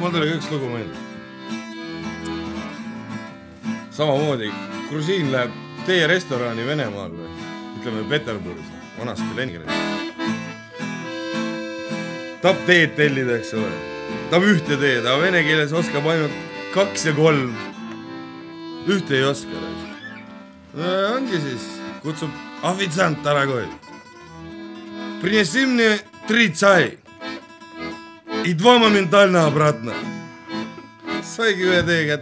mul tuli üks lugu meelde . samamoodi , grusiin läheb teerestorani Venemaal või ütleme Peterburis , vanasti Leningradis . tahab teed tellida , eks ole . tahab ühte teed , aga vene keeles oskab ainult kaks ja kolm . ühte ei oska . ongi siis , kutsub ofitsiant Aragoi . Принеси мне три чай И два моментально обратно. Всякий говорит,